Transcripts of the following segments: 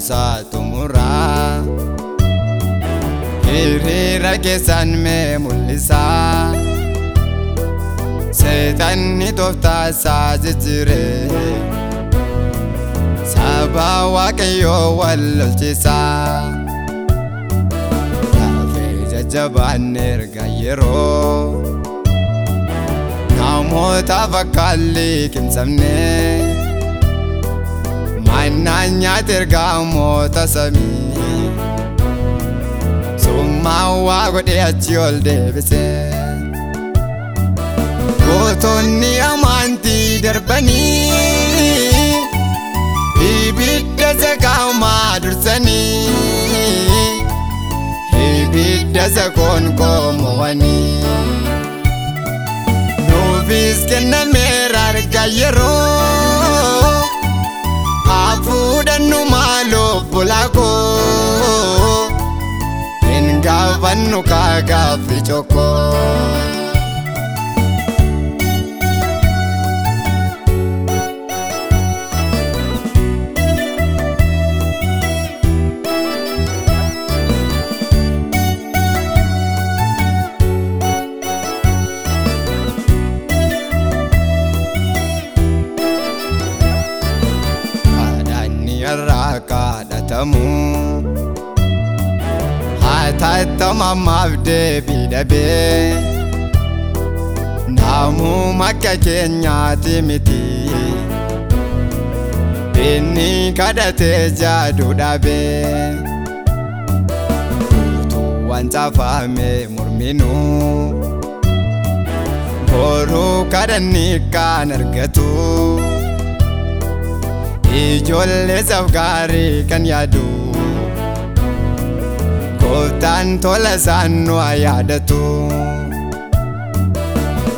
isaa xumuraa hiriira keessan mee mul'isaa seexanni tooftaa isaa jijjiiree saba waaqayyoo wal lolchisaa lafee jajjabaanne erga yeroo namootaaf akka liqimsamne mannaan nyaata ergamoota samii summaa waa godhee achi ol deebisee. gootonni amantii darbanii ibidda sakaamaa dursanii ibidda sakoon qoomowanii nuufis kennameera arga yeroo hafuudhannu maaloo bulaakoo hin gaafannu kaagaafi chokkoo. irraa kadhatamu hataattamamaaf deebii dhabee naamuma akka keenyaati miti inni kadhatee jaadu dhabee utuu waan caafame morminu boruu kadhanni kan argatu. Ijoollee saf gaarii kan yaadu gooftaan tola isaan nu yaadatu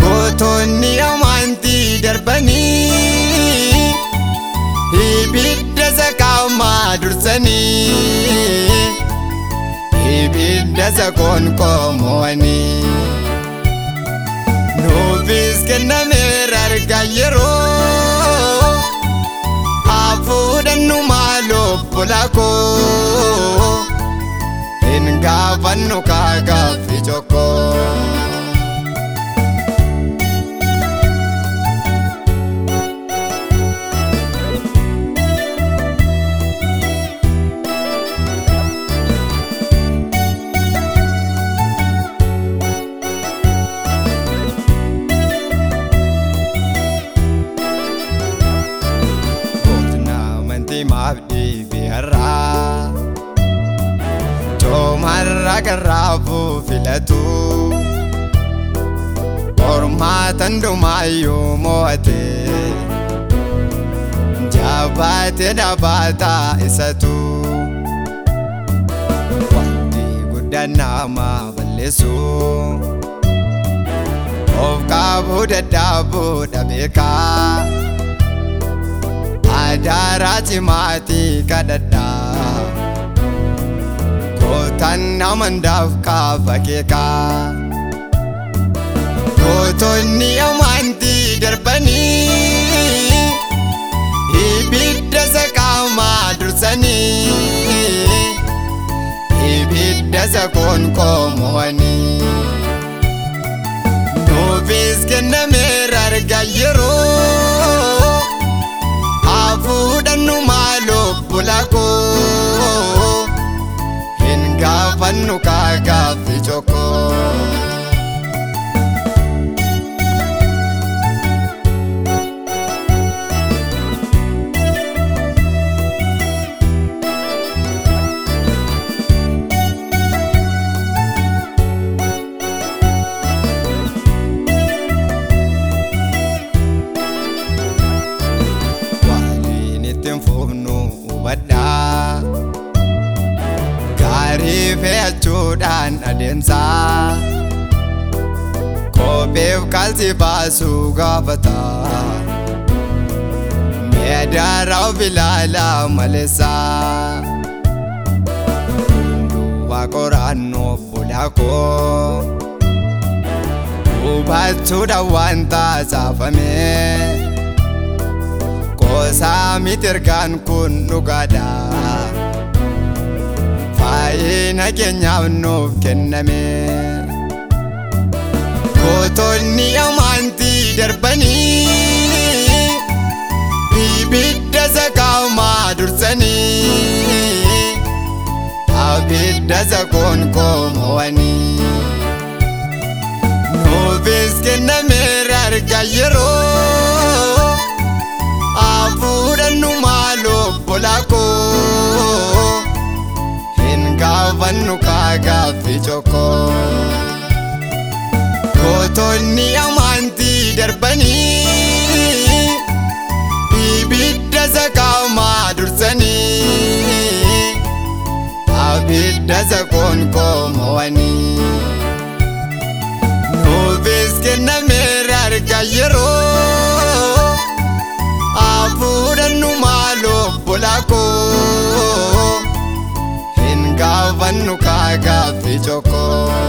gootonni amantii darbanii ibidda sakaamaa dursanii ibidda sakoon qoomowanii nuufis kennameera arga yeroo koo hin gaafannu kaa gaaffii tokkoo. Coomarra garraafuu filatu. Qormaatan dhumaayyuu mo'ate jabaate dhaabataa isatu. Wanti guddaan nama balleessu of qaabuu dadhaabuu dhabeekaa. adaraa cimaatii kadhadhaa gootaan amandaaf kaaba keekaa gootonni amantii darbanii ibidda sakaamaa dursanii ibidda sakoon qoomowanii nuufis kennameera nu kagati choko gaarii fe'achuudhaan adeemsaa. Kopheef kaalsi baasuu gaafata meedaraa of ilaalaa maleessaa hundumaa qoraannoo bulaakoo hubachuudhaan wanta caafamee qoosaa miti ergaan kun dhugaadha waa'ee nageenyaaf nuuf kenname. Gootonni amantii darbanii ibidda sakaamaa dursanii abidda sakoonqoo mo'anii. Nuufis kennameera argaa yeroo gaafannu kaagaafi tokkoo. Gootonni amantii darbanii ibidda sakaamaa dursanii abidda sakoonqoo mo'anii. Nuufis kennameera argaa yeroo bolaakoo hin gaafannu kaagaafi tokkoo.